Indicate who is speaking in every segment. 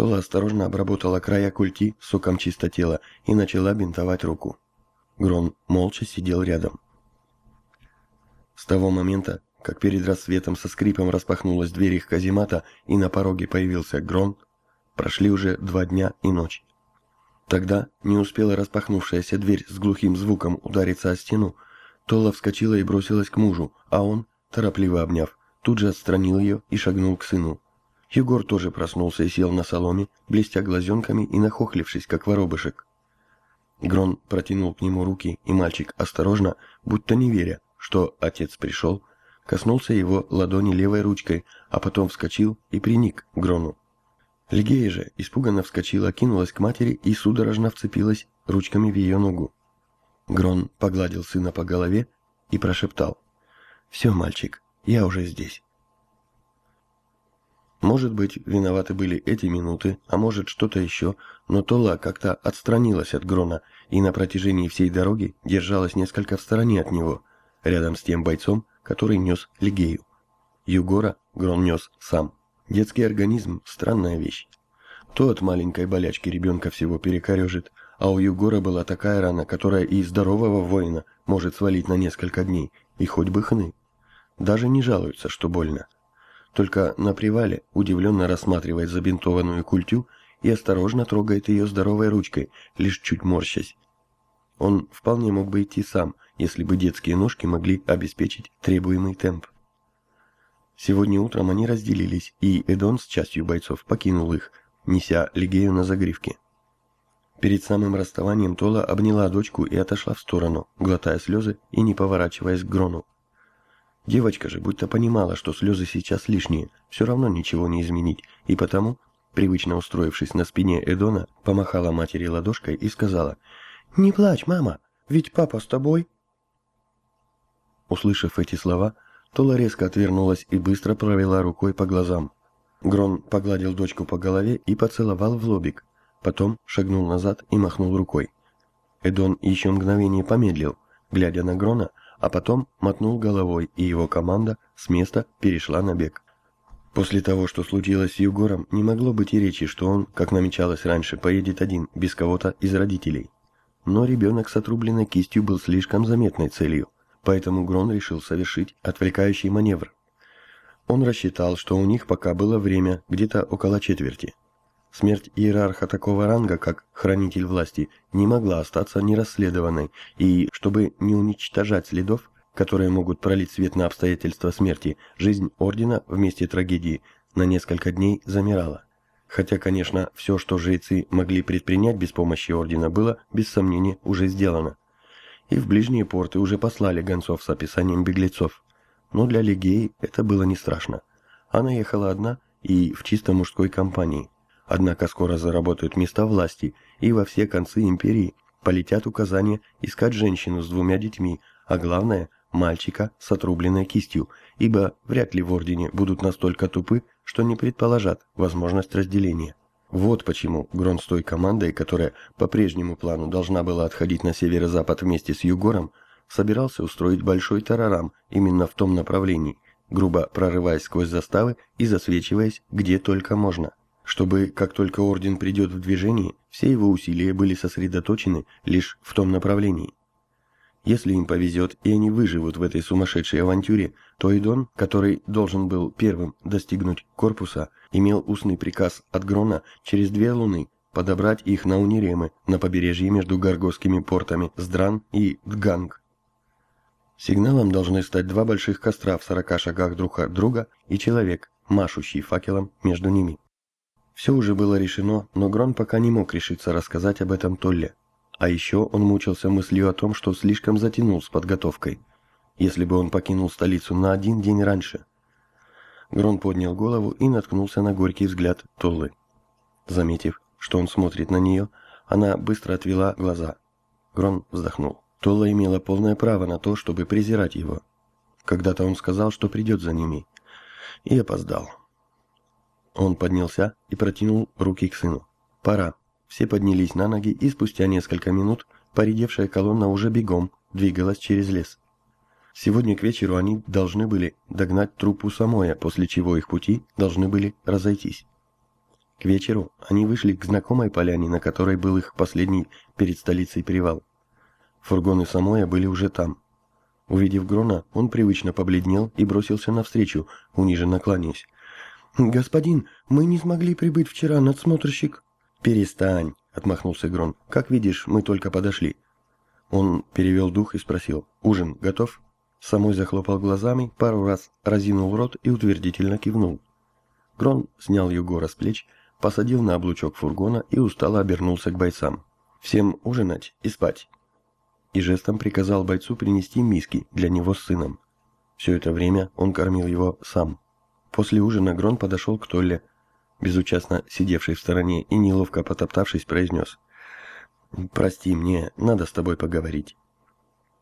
Speaker 1: Тола осторожно обработала края культи соком чистотела и начала бинтовать руку. Грон молча сидел рядом. С того момента, как перед рассветом со скрипом распахнулась дверь их каземата и на пороге появился Грон, прошли уже два дня и ночь. Тогда не успела распахнувшаяся дверь с глухим звуком удариться о стену, Тола вскочила и бросилась к мужу, а он, торопливо обняв, тут же отстранил ее и шагнул к сыну. Егор тоже проснулся и сел на соломе, блестя глазенками и нахохлившись, как воробышек. Грон протянул к нему руки, и мальчик осторожно, будто не веря, что отец пришел, коснулся его ладони левой ручкой, а потом вскочил и приник к Грону. Лигея же испуганно вскочила, кинулась к матери и судорожно вцепилась ручками в ее ногу. Грон погладил сына по голове и прошептал. «Все, мальчик, я уже здесь». Может быть, виноваты были эти минуты, а может что-то еще, но Тола как-то отстранилась от Грона и на протяжении всей дороги держалась несколько в стороне от него, рядом с тем бойцом, который нес Лигею. Югора Грон нес сам. Детский организм – странная вещь. То от маленькой болячки ребенка всего перекорежит, а у Югора была такая рана, которая и здорового воина может свалить на несколько дней, и хоть бы хны. Даже не жалуются, что больно. Только на привале удивленно рассматривает забинтованную культю и осторожно трогает ее здоровой ручкой, лишь чуть морщась. Он вполне мог бы идти сам, если бы детские ножки могли обеспечить требуемый темп. Сегодня утром они разделились, и Эдон с частью бойцов покинул их, неся Лигею на загривке. Перед самым расставанием Тола обняла дочку и отошла в сторону, глотая слезы и не поворачиваясь к Грону. Девочка же будто понимала, что слезы сейчас лишние, все равно ничего не изменить, и потому, привычно устроившись на спине Эдона, помахала матери ладошкой и сказала «Не плачь, мама, ведь папа с тобой». Услышав эти слова, Тола резко отвернулась и быстро провела рукой по глазам. Грон погладил дочку по голове и поцеловал в лобик, потом шагнул назад и махнул рукой. Эдон еще мгновение помедлил, глядя на Грона, а потом мотнул головой, и его команда с места перешла на бег. После того, что случилось с Югором, не могло быть и речи, что он, как намечалось раньше, поедет один, без кого-то из родителей. Но ребенок с отрубленной кистью был слишком заметной целью – поэтому Грон решил совершить отвлекающий маневр. Он рассчитал, что у них пока было время где-то около четверти. Смерть иерарха такого ранга, как хранитель власти, не могла остаться нерасследованной, и, чтобы не уничтожать следов, которые могут пролить свет на обстоятельства смерти, жизнь Ордена вместе трагедии на несколько дней замирала. Хотя, конечно, все, что жрецы могли предпринять без помощи Ордена, было, без сомнения, уже сделано и в ближние порты уже послали гонцов с описанием беглецов. Но для Легеи это было не страшно. Она ехала одна и в чисто мужской компании. Однако скоро заработают места власти, и во все концы империи полетят указания искать женщину с двумя детьми, а главное – мальчика с отрубленной кистью, ибо вряд ли в Ордене будут настолько тупы, что не предположат возможность разделения. Вот почему Грон с той командой, которая по прежнему плану должна была отходить на северо-запад вместе с Югором, собирался устроить большой тарарам именно в том направлении, грубо прорываясь сквозь заставы и засвечиваясь где только можно, чтобы, как только Орден придет в движение, все его усилия были сосредоточены лишь в том направлении. Если им повезет и они выживут в этой сумасшедшей авантюре, то Идон, который должен был первым достигнуть корпуса, имел устный приказ от Грона через две луны подобрать их на Униремы на побережье между Гаргосскими портами Здран и Дганг. Сигналом должны стать два больших костра в сорока шагах друг от друга и человек, машущий факелом между ними. Все уже было решено, но Грон пока не мог решиться рассказать об этом Толле. А еще он мучился мыслью о том, что слишком затянул с подготовкой. Если бы он покинул столицу на один день раньше. Грон поднял голову и наткнулся на горький взгляд Толлы. Заметив, что он смотрит на нее, она быстро отвела глаза. Грон вздохнул. Толла имела полное право на то, чтобы презирать его. Когда-то он сказал, что придет за ними. И опоздал. Он поднялся и протянул руки к сыну. «Пора». Все поднялись на ноги, и спустя несколько минут поредевшая колонна уже бегом двигалась через лес. Сегодня к вечеру они должны были догнать труппу Самоя, после чего их пути должны были разойтись. К вечеру они вышли к знакомой поляне, на которой был их последний перед столицей привал. Фургоны Самоя были уже там. Увидев Грона, он привычно побледнел и бросился навстречу, униженно кланяясь. «Господин, мы не смогли прибыть вчера, надсмотрщик». «Перестань», — отмахнулся Грон. «Как видишь, мы только подошли». Он перевел дух и спросил. «Ужин готов?» Самой захлопал глазами, пару раз разинул рот и утвердительно кивнул. Грон снял Югора с плеч, посадил на облучок фургона и устало обернулся к бойцам. «Всем ужинать и спать!» И жестом приказал бойцу принести миски для него с сыном. Все это время он кормил его сам. После ужина Грон подошел к Толле, безучастно сидевший в стороне, и, неловко потоптавшись, произнес «Прости, мне надо с тобой поговорить».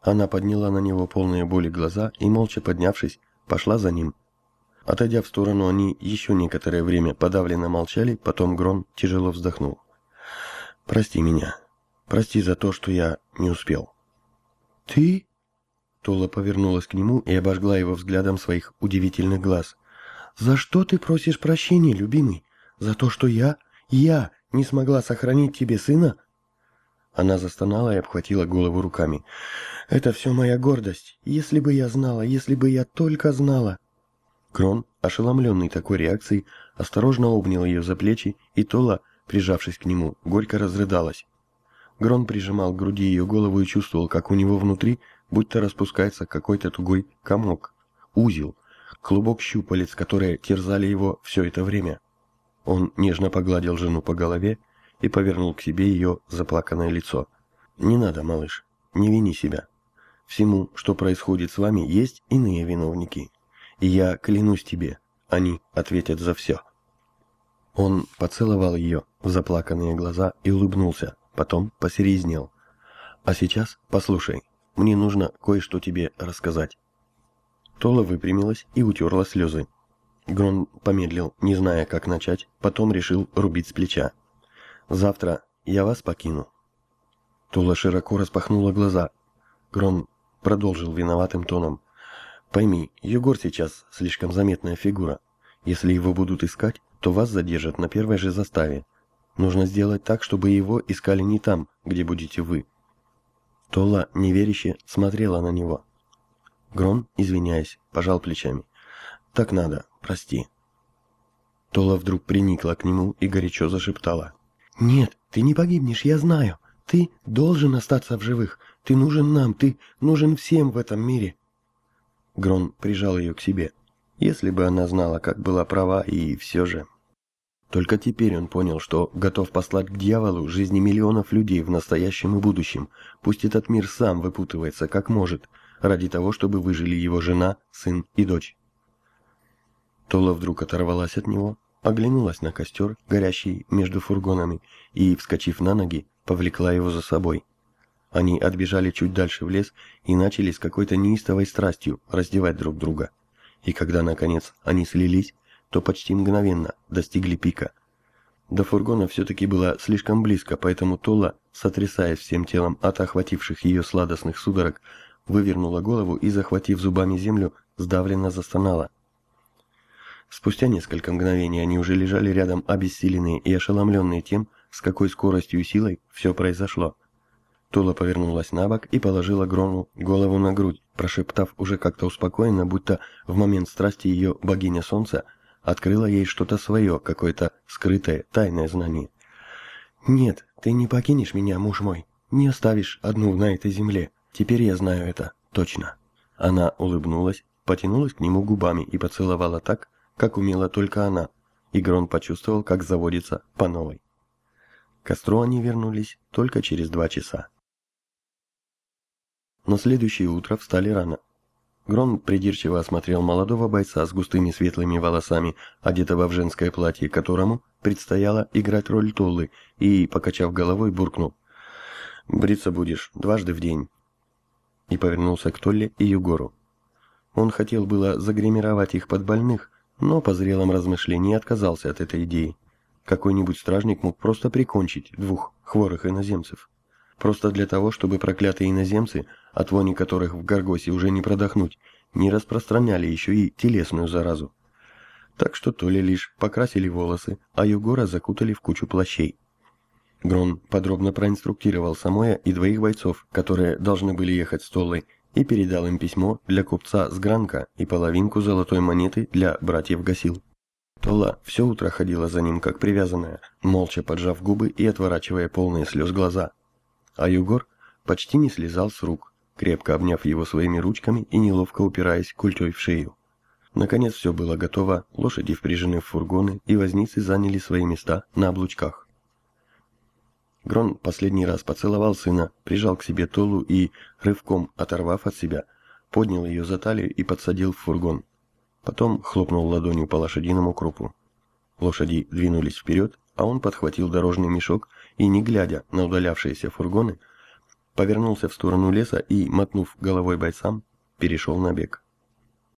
Speaker 1: Она подняла на него полные боли глаза и, молча поднявшись, пошла за ним. Отойдя в сторону, они еще некоторое время подавленно молчали, потом Грон тяжело вздохнул. «Прости меня. Прости за то, что я не успел».
Speaker 2: «Ты?»
Speaker 1: Тола повернулась к нему и обожгла его взглядом своих удивительных глаз.
Speaker 2: «За что ты просишь прощения, любимый? За то, что я, я не смогла сохранить тебе сына?»
Speaker 1: Она застонала и обхватила голову руками.
Speaker 2: «Это все моя гордость. Если бы я знала, если бы я только знала!»
Speaker 1: Крон, ошеломленный такой реакцией, осторожно обнял ее за плечи, и Тола, прижавшись к нему, горько разрыдалась. Грон прижимал к груди ее голову и чувствовал, как у него внутри будто распускается какой-то тугой комок, узел, клубок щупалец, которые терзали его все это время. Он нежно погладил жену по голове и повернул к себе ее заплаканное лицо. «Не надо, малыш, не вини себя. Всему, что происходит с вами, есть иные виновники. И я клянусь тебе, они ответят за все». Он поцеловал ее в заплаканные глаза и улыбнулся, потом посерезнел. «А сейчас послушай, мне нужно кое-что тебе рассказать». Тола выпрямилась и утерла слезы. Грон помедлил, не зная, как начать, потом решил рубить с плеча. Завтра я вас покину». Тула широко распахнула глаза. Грон продолжил виноватым тоном. «Пойми, Егор сейчас слишком заметная фигура. Если его будут искать, то вас задержат на первой же заставе. Нужно сделать так, чтобы его искали не там, где будете вы». Тола, неверяще, смотрела на него. Грон, извиняясь, пожал плечами. «Так надо, прости». Тола вдруг приникла к нему и горячо зашептала.
Speaker 2: «Нет, ты не погибнешь, я знаю. Ты должен остаться в живых. Ты нужен нам, ты нужен всем в этом мире».
Speaker 1: Грон прижал ее к себе. Если бы она знала, как была права, и все же... Только теперь он понял, что готов послать к дьяволу жизни миллионов людей в настоящем и будущем. Пусть этот мир сам выпутывается, как может, ради того, чтобы выжили его жена, сын и дочь. Тола вдруг оторвалась от него, оглянулась на костер, горящий между фургонами, и, вскочив на ноги, повлекла его за собой. Они отбежали чуть дальше в лес и начали с какой-то неистовой страстью раздевать друг друга. И когда, наконец, они слились, то почти мгновенно достигли пика. До фургона все-таки было слишком близко, поэтому Тола, сотрясаясь всем телом от охвативших ее сладостных судорог, вывернула голову и, захватив зубами землю, сдавленно застонала. Спустя несколько мгновений они уже лежали рядом, обессиленные и ошеломленные тем, с какой скоростью и силой все произошло. Тула повернулась на бок и положила Грону голову на грудь, прошептав уже как-то успокоенно, будто в момент страсти ее богиня солнца открыла ей что-то свое, какое-то скрытое, тайное знание. «Нет, ты не покинешь меня, муж мой, не оставишь одну на этой земле, теперь я знаю это, точно». Она улыбнулась, потянулась к нему губами и поцеловала так, как умела только она, и Грон почувствовал, как заводится по новой. К костру они вернулись только через два часа. На следующее утро встали рано. Грон придирчиво осмотрел молодого бойца с густыми светлыми волосами, одетого в женское платье, которому предстояло играть роль Толлы, и, покачав головой, буркнул. «Бриться будешь дважды в день». И повернулся к Толле и Югору. Он хотел было загримировать их под больных, но по зрелом размышлении отказался от этой идеи. Какой-нибудь стражник мог просто прикончить двух хворых иноземцев. Просто для того, чтобы проклятые иноземцы, от вони которых в Гаргосе уже не продохнуть, не распространяли еще и телесную заразу. Так что Толе лишь покрасили волосы, а Югора закутали в кучу плащей. Грон подробно проинструктировал Самоя и двоих бойцов, которые должны были ехать с Толлой, и передал им письмо для купца с Гранка и половинку золотой монеты для братьев Гасил. Тола все утро ходила за ним как привязанная, молча поджав губы и отворачивая полные слез глаза. А Югор почти не слезал с рук, крепко обняв его своими ручками и неловко упираясь культей в шею. Наконец все было готово, лошади впряжены в фургоны и возницы заняли свои места на облучках. Грон последний раз поцеловал сына, прижал к себе Толу и, рывком оторвав от себя, поднял ее за талию и подсадил в фургон. Потом хлопнул ладонью по лошадиному крупу. Лошади двинулись вперед, а он подхватил дорожный мешок и, не глядя на удалявшиеся фургоны, повернулся в сторону леса и, мотнув головой бойцам, перешел на бег.